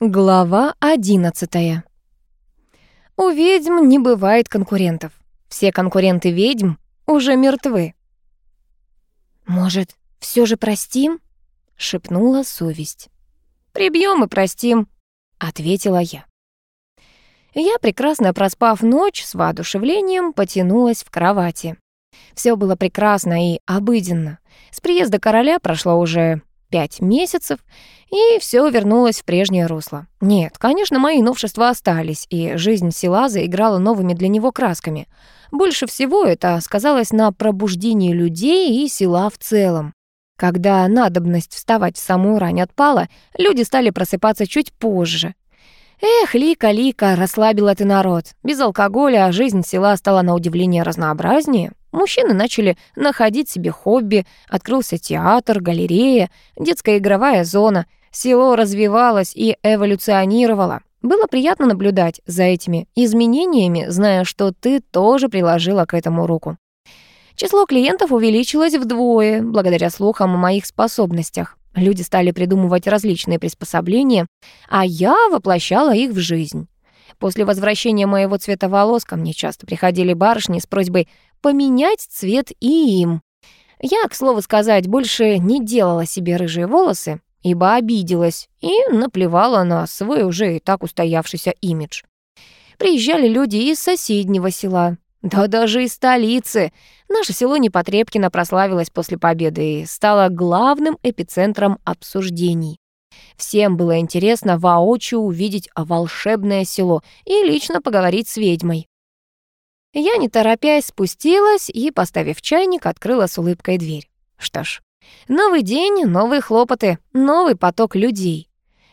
Глава одиннадцатая. У ведьм не бывает конкурентов. Все конкуренты ведьм уже мертвы. «Может, все же простим?» — шепнула совесть. «Прибьем и простим», — ответила я. Я, прекрасно проспав ночь, с воодушевлением потянулась в кровати. Все было прекрасно и обыденно. С приезда короля прошло уже пять месяцев, и все вернулось в прежнее русло. Нет, конечно, мои новшества остались, и жизнь села заиграла новыми для него красками. Больше всего это сказалось на пробуждении людей и села в целом. Когда надобность вставать в самую рань отпала, люди стали просыпаться чуть позже. Эх, Лика, Лика, расслабила ты народ. Без алкоголя жизнь села стала на удивление разнообразнее. Мужчины начали находить себе хобби, открылся театр, галерея, детская игровая зона. Село развивалось и эволюционировало. Было приятно наблюдать за этими изменениями, зная, что ты тоже приложила к этому руку. Число клиентов увеличилось вдвое, благодаря слухам о моих способностях. Люди стали придумывать различные приспособления, а я воплощала их в жизнь. После возвращения моего цвета волос ко мне часто приходили барышни с просьбой поменять цвет и им. Я, к слову сказать, больше не делала себе рыжие волосы, ибо обиделась и наплевала на свой уже и так устоявшийся имидж. Приезжали люди из соседнего села, да даже из столицы. Наше село Непотребкино прославилось после победы и стало главным эпицентром обсуждений. Всем было интересно воочию увидеть волшебное село и лично поговорить с ведьмой. Я, не торопясь, спустилась и, поставив чайник, открыла с улыбкой дверь. Что ж, новый день, новые хлопоты, новый поток людей.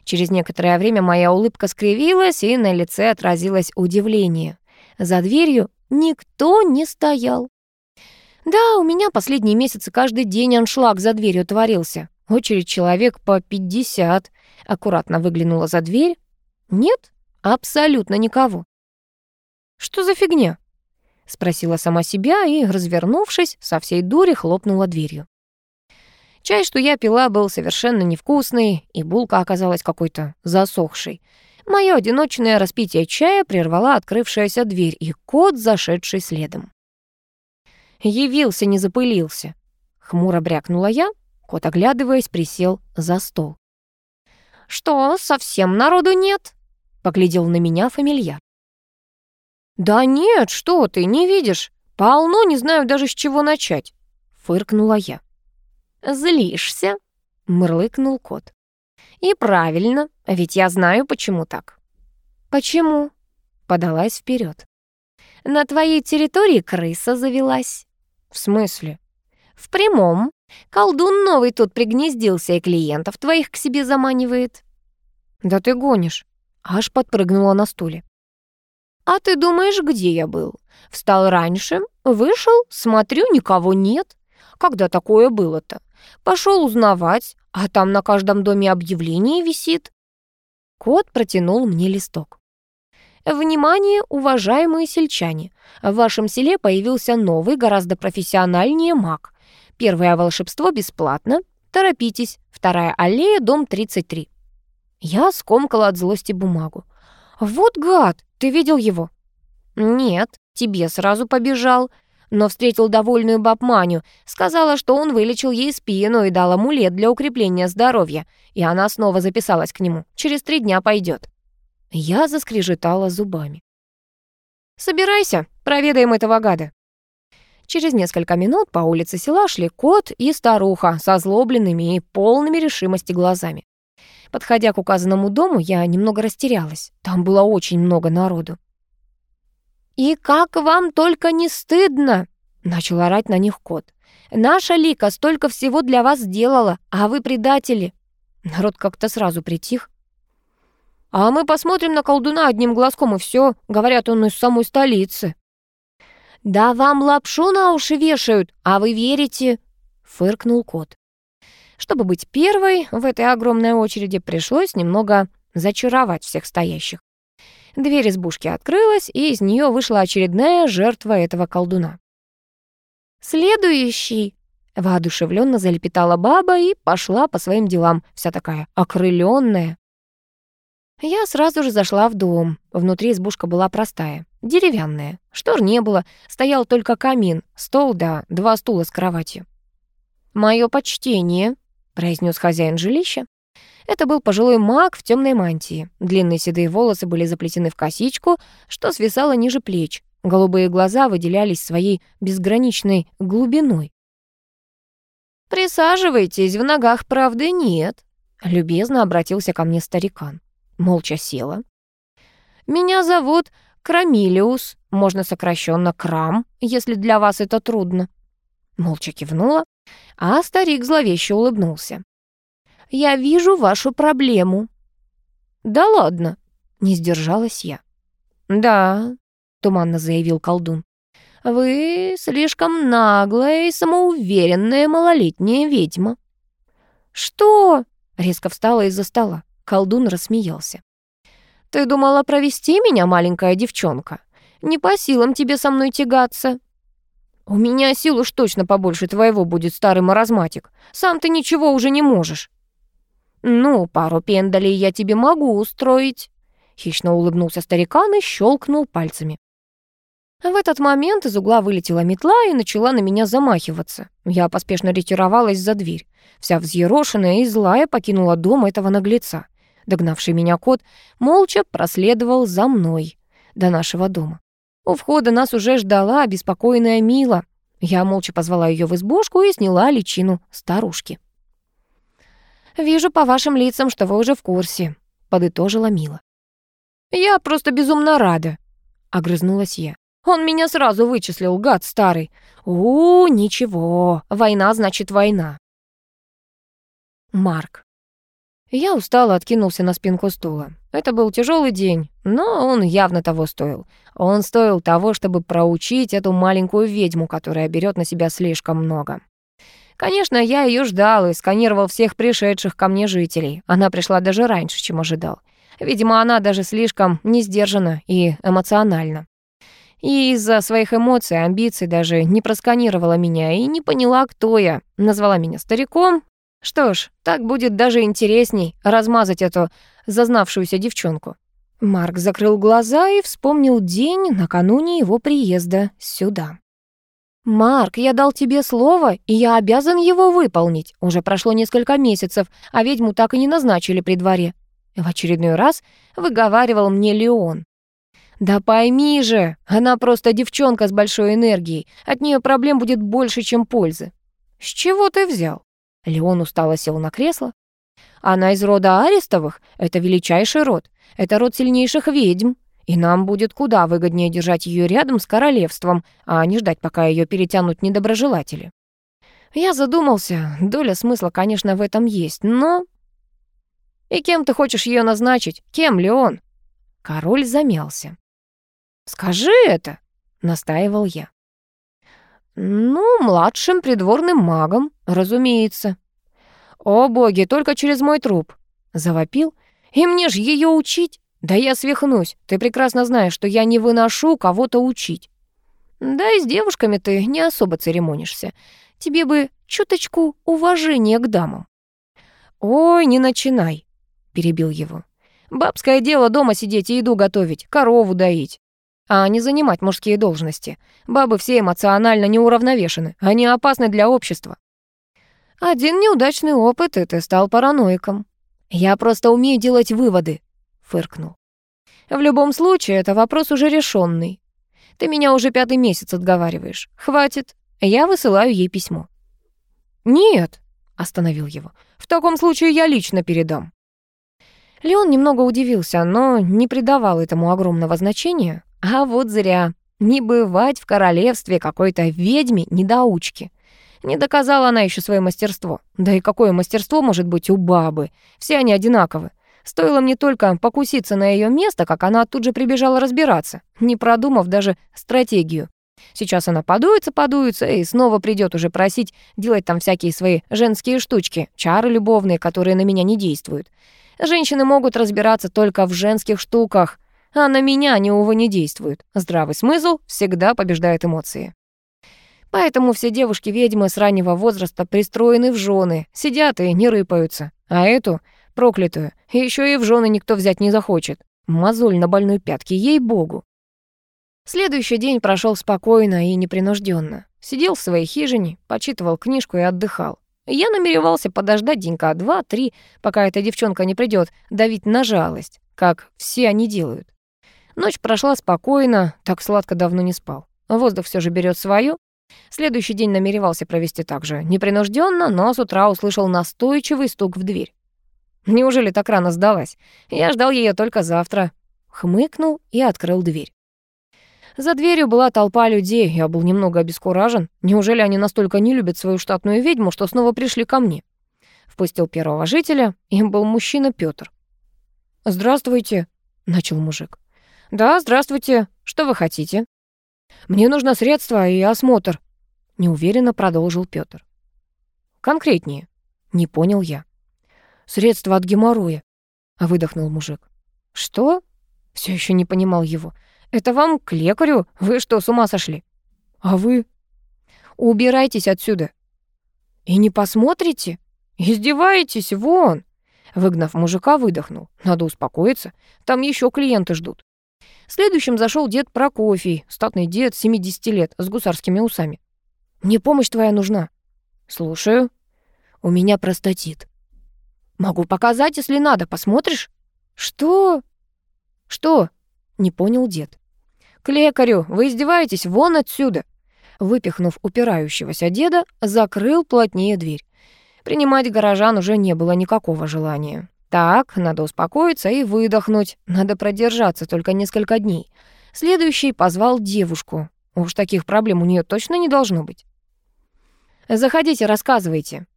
Через некоторое время моя улыбка скривилась, и на лице отразилось удивление. За дверью никто не стоял. Да, у меня последние месяцы каждый день аншлаг за дверью творился. Очередь человек по 50. Аккуратно выглянула за дверь. Нет, абсолютно никого. Что за фигня? Спросила сама себя и, развернувшись, со всей дури хлопнула дверью. Чай, что я пила, был совершенно невкусный, и булка оказалась какой-то засохшей. Моё одиночное распитие чая прервала открывшаяся дверь и кот, зашедший следом. «Явился, не запылился», — хмуро брякнула я, Кот, оглядываясь, присел за стол. «Что, совсем народу нет?» — поглядел на меня фамильяр. «Да нет, что ты, не видишь? Полно, не знаю даже с чего начать», — фыркнула я. «Злишься?» — мурлыкнул кот. «И правильно, ведь я знаю, почему так». «Почему?» — подалась вперед. «На твоей территории крыса завелась». «В смысле?» «В прямом. Колдун новый тут пригнездился и клиентов твоих к себе заманивает». «Да ты гонишь». Аж подпрыгнула на стуле. «А ты думаешь, где я был? Встал раньше, вышел, смотрю, никого нет. Когда такое было-то? Пошел узнавать, а там на каждом доме объявление висит». Кот протянул мне листок. Внимание, уважаемые сельчане! В вашем селе появился новый, гораздо профессиональнее маг. Первое волшебство бесплатно. Торопитесь. Вторая аллея, дом 33. Я скомкала от злости бумагу. «Вот гад! Ты видел его?» «Нет, тебе сразу побежал. Но встретил довольную бабманю. Сказала, что он вылечил ей спину и дал амулет для укрепления здоровья. И она снова записалась к нему. Через три дня пойдет. Я заскрежетала зубами. «Собирайся, проведаем этого гада». Через несколько минут по улице села шли кот и старуха со злобленными и полными решимости глазами. Подходя к указанному дому, я немного растерялась. Там было очень много народу. «И как вам только не стыдно!» — начал орать на них кот. «Наша Лика столько всего для вас сделала, а вы предатели!» Народ как-то сразу притих. «А мы посмотрим на колдуна одним глазком, и все. Говорят, он из самой столицы». «Да вам лапшу на уши вешают, а вы верите?» — фыркнул кот. Чтобы быть первой в этой огромной очереди, пришлось немного зачаровать всех стоящих. Дверь избушки открылась, и из нее вышла очередная жертва этого колдуна. «Следующий!» — воодушевленно залепетала баба и пошла по своим делам, вся такая окрыленная. Я сразу же зашла в дом. Внутри избушка была простая, деревянная. Штор не было, стоял только камин, стол да два стула с кроватью. «Моё почтение», — произнес хозяин жилища. Это был пожилой маг в темной мантии. Длинные седые волосы были заплетены в косичку, что свисало ниже плеч. Голубые глаза выделялись своей безграничной глубиной. «Присаживайтесь, в ногах правды нет», — любезно обратился ко мне старикан. Молча села. «Меня зовут Крамилиус, можно сокращенно Крам, если для вас это трудно». Молча кивнула, а старик зловеще улыбнулся. «Я вижу вашу проблему». «Да ладно», — не сдержалась я. «Да», — туманно заявил колдун. «Вы слишком наглая и самоуверенная малолетняя ведьма». «Что?» — резко встала из-за стола. Колдун рассмеялся. «Ты думала провести меня, маленькая девчонка? Не по силам тебе со мной тягаться». «У меня сил уж точно побольше твоего будет, старый маразматик. Сам ты ничего уже не можешь». «Ну, пару пендалей я тебе могу устроить», — хищно улыбнулся старикан и щелкнул пальцами. В этот момент из угла вылетела метла и начала на меня замахиваться. Я поспешно ретировалась за дверь. Вся взъерошенная и злая покинула дом этого наглеца. Догнавший меня кот молча проследовал за мной до нашего дома. У входа нас уже ждала обеспокоенная Мила. Я молча позвала ее в избушку и сняла личину старушки. «Вижу по вашим лицам, что вы уже в курсе», — подытожила Мила. «Я просто безумно рада», — огрызнулась я. Он меня сразу вычислил, гад старый. У, ничего, война значит война. Марк. Я устало откинулся на спинку стула. Это был тяжелый день, но он явно того стоил. Он стоил того, чтобы проучить эту маленькую ведьму, которая берет на себя слишком много. Конечно, я ее ждал и сканировал всех пришедших ко мне жителей. Она пришла даже раньше, чем ожидал. Видимо, она даже слишком не сдержана и эмоциональна и из-за своих эмоций, амбиций даже не просканировала меня и не поняла, кто я. Назвала меня стариком. Что ж, так будет даже интересней размазать эту зазнавшуюся девчонку. Марк закрыл глаза и вспомнил день накануне его приезда сюда. «Марк, я дал тебе слово, и я обязан его выполнить. Уже прошло несколько месяцев, а ведьму так и не назначили при дворе». В очередной раз выговаривал мне Леон. «Да пойми же, она просто девчонка с большой энергией. От нее проблем будет больше, чем пользы». «С чего ты взял?» Леон устало сел на кресло. «Она из рода Арестовых. Это величайший род. Это род сильнейших ведьм. И нам будет куда выгоднее держать ее рядом с королевством, а не ждать, пока ее перетянут недоброжелатели». Я задумался. Доля смысла, конечно, в этом есть, но... «И кем ты хочешь ее назначить? Кем, Леон?» Король замялся. «Скажи это», — настаивал я. «Ну, младшим придворным магом, разумеется». «О, боги, только через мой труп», — завопил. «И мне ж ее учить? Да я свихнусь. Ты прекрасно знаешь, что я не выношу кого-то учить». «Да и с девушками ты не особо церемонишься. Тебе бы чуточку уважения к дамам». «Ой, не начинай», — перебил его. «Бабское дело дома сидеть и еду готовить, корову доить а не занимать мужские должности. Бабы все эмоционально неуравновешены, они опасны для общества. Один неудачный опыт, и ты стал параноиком. Я просто умею делать выводы, фыркнул. В любом случае, это вопрос уже решенный. Ты меня уже пятый месяц отговариваешь. Хватит. Я высылаю ей письмо. Нет, остановил его. В таком случае я лично передам. Леон немного удивился, но не придавал этому огромного значения. А вот зря. Не бывать в королевстве какой-то ведьме-недоучки. Не доказала она еще свое мастерство. Да и какое мастерство может быть у бабы? Все они одинаковы. Стоило мне только покуситься на ее место, как она тут же прибежала разбираться, не продумав даже стратегию. Сейчас она подуется, подуется и снова придет уже просить делать там всякие свои женские штучки, чары любовные, которые на меня не действуют. Женщины могут разбираться только в женских штуках, а на меня они, увы, не действуют. Здравый смысл всегда побеждает эмоции. Поэтому все девушки-ведьмы с раннего возраста пристроены в жены, сидят и не рыпаются. А эту проклятую. Еще и в жены никто взять не захочет. Мозоль на больной пятке, ей-богу. Следующий день прошел спокойно и непринужденно. Сидел в своей хижине, почитывал книжку и отдыхал. Я намеревался подождать денька два-три, пока эта девчонка не придет давить на жалость, как все они делают. Ночь прошла спокойно, так сладко давно не спал. Воздух все же берет свое. Следующий день намеревался провести так же непринужденно, но с утра услышал настойчивый стук в дверь. Неужели так рано сдалась? Я ждал ее только завтра. Хмыкнул и открыл дверь. За дверью была толпа людей, я был немного обескуражен. Неужели они настолько не любят свою штатную ведьму, что снова пришли ко мне? Впустил первого жителя, им был мужчина Пётр. «Здравствуйте», — начал мужик. «Да, здравствуйте. Что вы хотите?» «Мне нужно средство и осмотр», — неуверенно продолжил Пётр. «Конкретнее», — не понял я. «Средство от геморроя», — выдохнул мужик. «Что?» — все еще не понимал его. «Это вам к лекарю? Вы что, с ума сошли?» «А вы?» «Убирайтесь отсюда». «И не посмотрите? Издеваетесь? Вон!» Выгнав мужика, выдохнул. «Надо успокоиться. Там еще клиенты ждут». Следующим зашел дед Прокофий, статный дед 70 лет, с гусарскими усами. «Мне помощь твоя нужна». «Слушаю». «У меня простатит». «Могу показать, если надо. Посмотришь?» «Что?» «Что?» — не понял дед. «К лекарю! Вы издеваетесь? Вон отсюда!» Выпихнув упирающегося деда, закрыл плотнее дверь. Принимать горожан уже не было никакого желания. Так, надо успокоиться и выдохнуть. Надо продержаться только несколько дней. Следующий позвал девушку. Уж таких проблем у нее точно не должно быть. «Заходите, рассказывайте».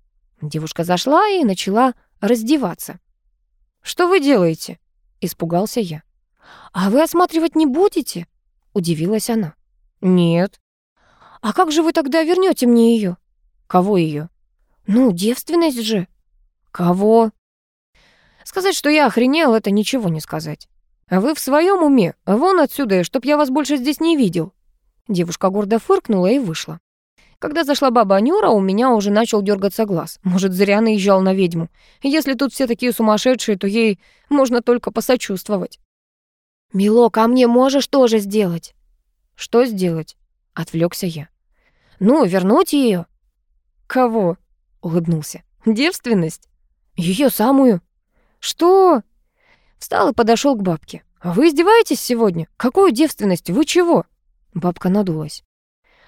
Девушка зашла и начала раздеваться. «Что вы делаете?» — испугался я. «А вы осматривать не будете?» Удивилась она. «Нет». «А как же вы тогда вернете мне ее? «Кого ее? «Ну, девственность же». «Кого?» «Сказать, что я охренел, это ничего не сказать. А вы в своем уме? Вон отсюда, чтоб я вас больше здесь не видел». Девушка гордо фыркнула и вышла. Когда зашла баба Нюра, у меня уже начал дергаться глаз. Может, зря наезжал на ведьму. Если тут все такие сумасшедшие, то ей можно только посочувствовать. «Милок, а мне можешь тоже сделать?» «Что сделать?» — отвлекся я. «Ну, вернуть ее. «Кого?» — улыбнулся. «Девственность?» Ее самую». «Что?» Встал и подошел к бабке. «А вы издеваетесь сегодня? Какую девственность? Вы чего?» Бабка надулась.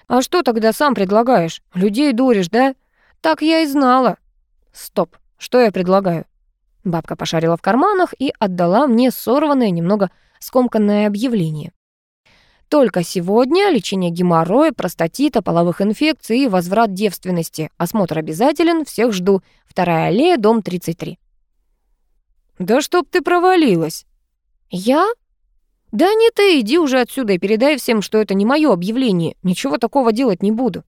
«А что тогда сам предлагаешь? Людей дуришь, да? Так я и знала». «Стоп, что я предлагаю?» Бабка пошарила в карманах и отдала мне сорванное немного скомканное объявление. Только сегодня лечение геморроя, простатита, половых инфекций и возврат девственности. Осмотр обязателен, всех жду. Вторая аллея, дом 33. «Да чтоб ты провалилась!» «Я?» «Да не ты, иди уже отсюда и передай всем, что это не мое объявление. Ничего такого делать не буду».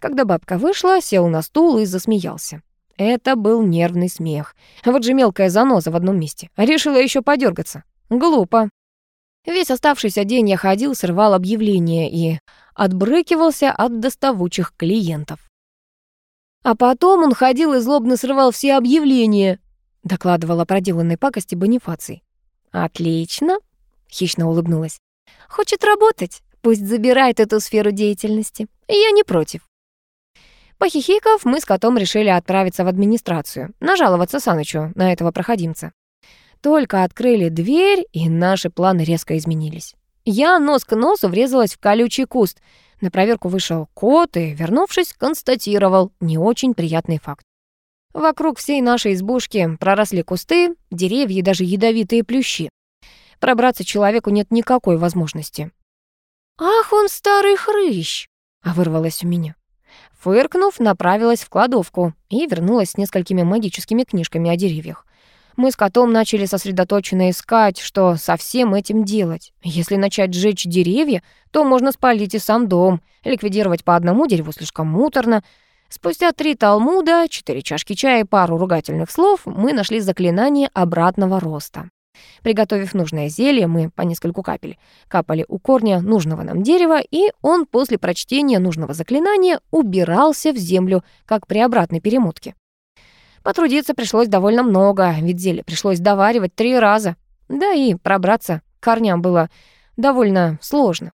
Когда бабка вышла, сел на стул и засмеялся. Это был нервный смех. Вот же мелкая заноза в одном месте. Решила еще подергаться. Глупо. Весь оставшийся день я ходил, срывал объявления и отбрыкивался от доставучих клиентов. А потом он ходил и злобно срывал все объявления, докладывала проделанной пакости Бонифаций. «Отлично», — хищно улыбнулась. «Хочет работать? Пусть забирает эту сферу деятельности. Я не против». Похихиков, мы с котом решили отправиться в администрацию, нажаловаться Санычу на этого проходимца. Только открыли дверь, и наши планы резко изменились. Я нос к носу врезалась в колючий куст. На проверку вышел кот и, вернувшись, констатировал не очень приятный факт. Вокруг всей нашей избушки проросли кусты, деревья и даже ядовитые плющи. Пробраться человеку нет никакой возможности. «Ах, он старый хрыщ!» — а вырвалось у меня. Фыркнув, направилась в кладовку и вернулась с несколькими магическими книжками о деревьях. Мы с котом начали сосредоточенно искать, что со всем этим делать. Если начать сжечь деревья, то можно спалить и сам дом. Ликвидировать по одному дереву слишком муторно. Спустя три талмуда, четыре чашки чая и пару ругательных слов мы нашли заклинание обратного роста. Приготовив нужное зелье, мы по нескольку капель капали у корня нужного нам дерева, и он после прочтения нужного заклинания убирался в землю, как при обратной перемотке. Потрудиться пришлось довольно много, ведь зелье пришлось доваривать три раза. Да и пробраться к корням было довольно сложно.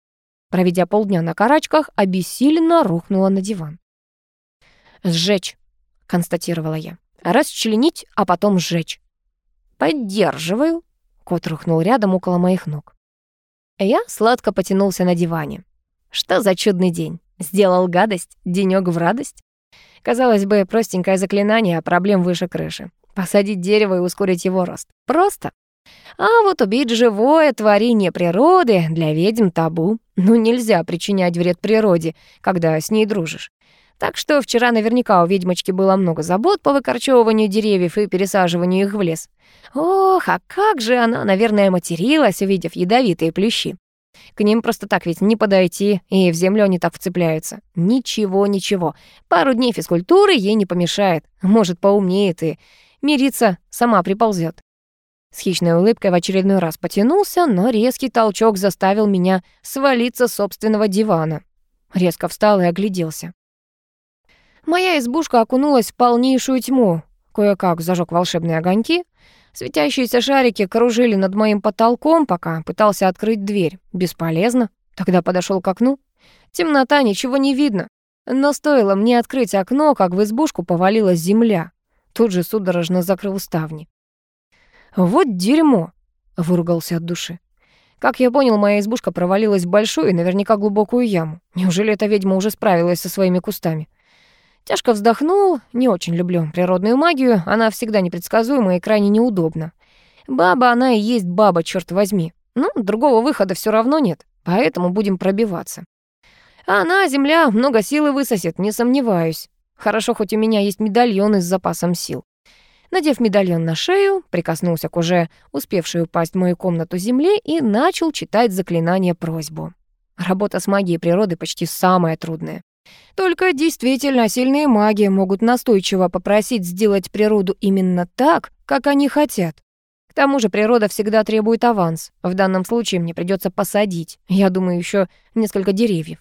Проведя полдня на карачках, обессиленно рухнула на диван. «Сжечь», — констатировала я. «Расчленить, а потом сжечь». «Поддерживаю», — кот рухнул рядом около моих ног. Я сладко потянулся на диване. Что за чудный день? Сделал гадость, денёк в радость? Казалось бы, простенькое заклинание, а проблем выше крыши. Посадить дерево и ускорить его рост. Просто. А вот убить живое творение природы для ведьм табу. Ну нельзя причинять вред природе, когда с ней дружишь. Так что вчера наверняка у ведьмочки было много забот по выкорчевыванию деревьев и пересаживанию их в лес. Ох, а как же она, наверное, материлась, увидев ядовитые плющи. К ним просто так ведь не подойти, и в землю они так вцепляются. Ничего, ничего. Пару дней физкультуры ей не помешает. Может, поумнеет и мириться сама приползет. С хищной улыбкой в очередной раз потянулся, но резкий толчок заставил меня свалиться с собственного дивана. Резко встал и огляделся. Моя избушка окунулась в полнейшую тьму. Кое-как зажег волшебные огоньки. Светящиеся шарики кружили над моим потолком, пока пытался открыть дверь. Бесполезно. Тогда подошел к окну. Темнота, ничего не видно. Но стоило мне открыть окно, как в избушку повалилась земля. Тут же судорожно закрыл ставни. «Вот дерьмо!» — выругался от души. Как я понял, моя избушка провалилась в большую и наверняка глубокую яму. Неужели эта ведьма уже справилась со своими кустами? Тяжко вздохнул, не очень люблю природную магию, она всегда непредсказуема и крайне неудобна. Баба она и есть баба, черт возьми. Ну, другого выхода все равно нет, поэтому будем пробиваться. Она, земля, много силы высосет, не сомневаюсь. Хорошо, хоть у меня есть медальоны с запасом сил. Надев медальон на шею, прикоснулся к уже успевшей упасть в мою комнату земле и начал читать заклинание-просьбу. Работа с магией природы почти самая трудная. Только действительно сильные маги могут настойчиво попросить сделать природу именно так, как они хотят. К тому же природа всегда требует аванс. В данном случае мне придется посадить, я думаю, еще несколько деревьев.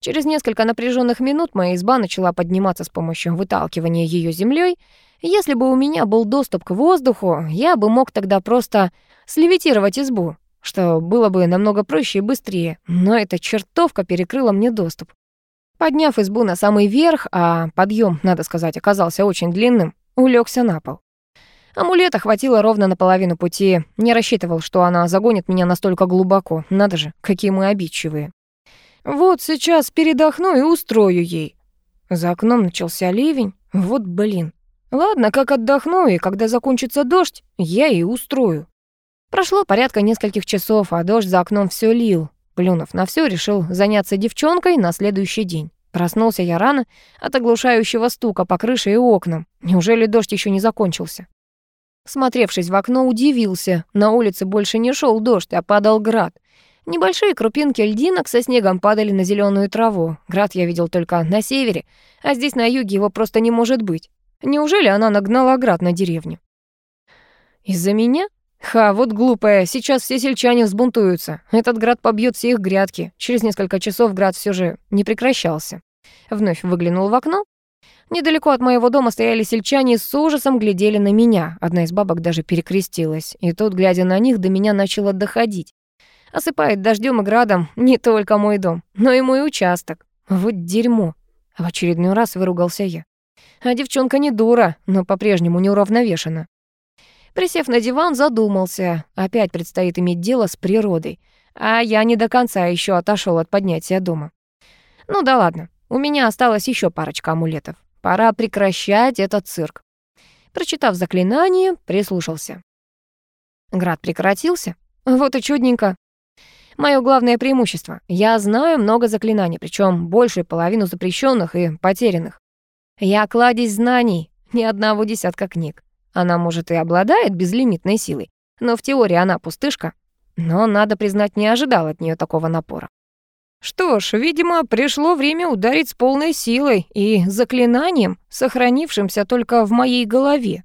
Через несколько напряженных минут моя изба начала подниматься с помощью выталкивания ее землей. Если бы у меня был доступ к воздуху, я бы мог тогда просто слевитировать избу, что было бы намного проще и быстрее, но эта чертовка перекрыла мне доступ. Подняв избу на самый верх, а подъем, надо сказать, оказался очень длинным, улегся на пол. Амулета хватило ровно на половину пути. Не рассчитывал, что она загонит меня настолько глубоко. Надо же, какие мы обидчивые. Вот сейчас передохну и устрою ей. За окном начался ливень. Вот блин. Ладно, как отдохну, и когда закончится дождь, я и устрою. Прошло порядка нескольких часов, а дождь за окном все лил. Плюнув на все, решил заняться девчонкой на следующий день. Проснулся я рано от оглушающего стука по крыше и окнам. Неужели дождь еще не закончился? Смотревшись в окно, удивился. На улице больше не шел дождь, а падал град. Небольшие крупинки льдинок со снегом падали на зеленую траву. Град я видел только на севере, а здесь на юге его просто не может быть. Неужели она нагнала град на деревню? Из-за меня? Ха, вот глупая, сейчас все сельчане взбунтуются. Этот град побьет все их грядки. Через несколько часов град все же не прекращался. Вновь выглянул в окно. Недалеко от моего дома стояли сельчане с ужасом глядели на меня. Одна из бабок даже перекрестилась. И тут, глядя на них, до меня начало доходить. Осыпает дождем и градом не только мой дом, но и мой участок. Вот дерьмо. В очередной раз выругался я. А девчонка не дура, но по-прежнему неуравновешена. Присев на диван, задумался. Опять предстоит иметь дело с природой. А я не до конца еще отошел от поднятия дома. Ну да ладно, у меня осталось еще парочка амулетов. Пора прекращать этот цирк. Прочитав заклинание, прислушался. Град прекратился. Вот и чудненько. Мое главное преимущество. Я знаю много заклинаний, причем большую половину запрещенных и потерянных. Я кладезь знаний, ни одного десятка книг. Она, может, и обладает безлимитной силой, но в теории она пустышка. Но, надо признать, не ожидал от нее такого напора. Что ж, видимо, пришло время ударить с полной силой и заклинанием, сохранившимся только в моей голове.